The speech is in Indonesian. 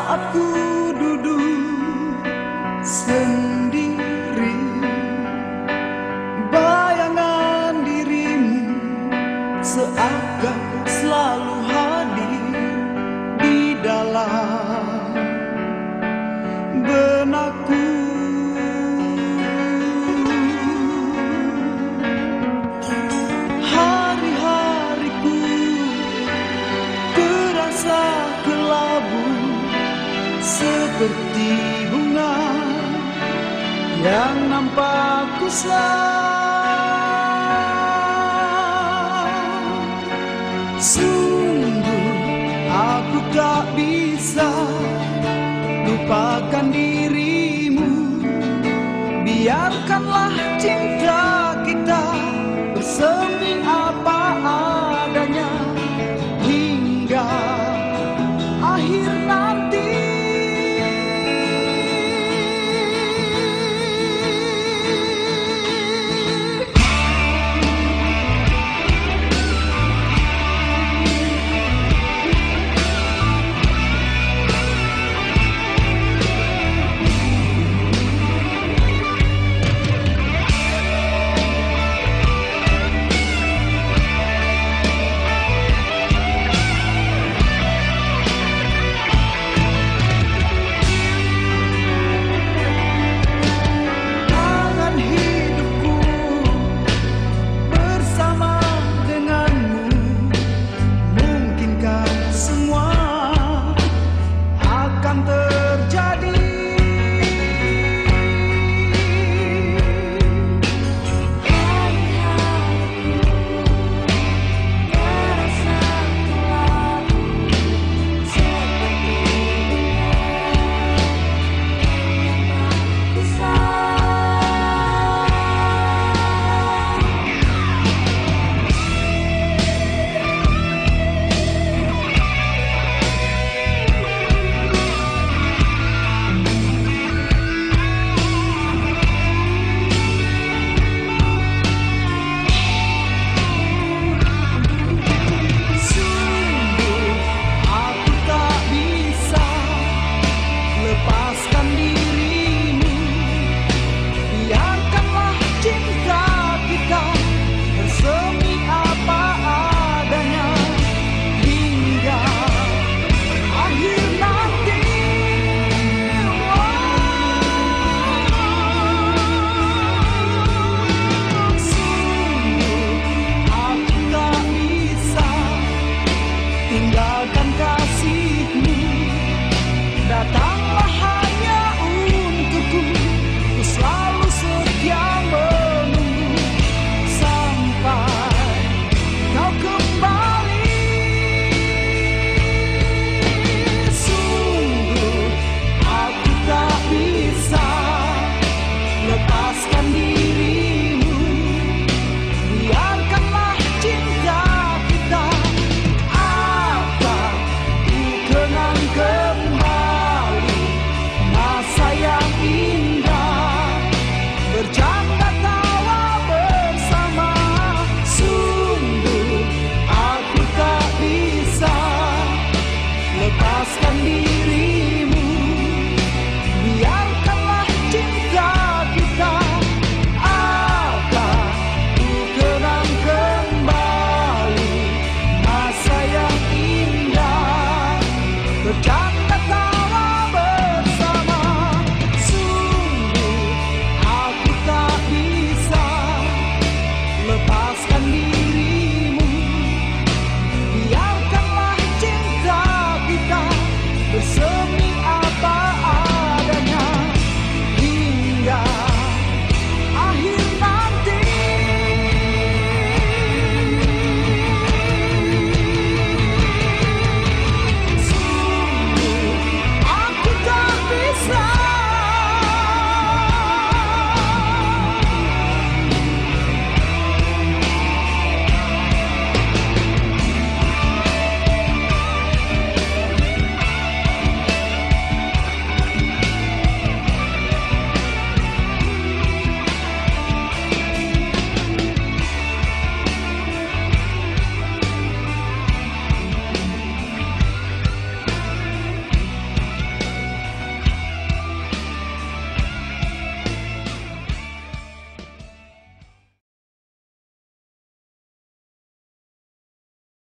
saat ku duduk sendiri. seperti bunga yang nampak kusam Sungguh aku tak bisa lupakan dirimu. Biarkanlah cinta kita bersemi apa-apa.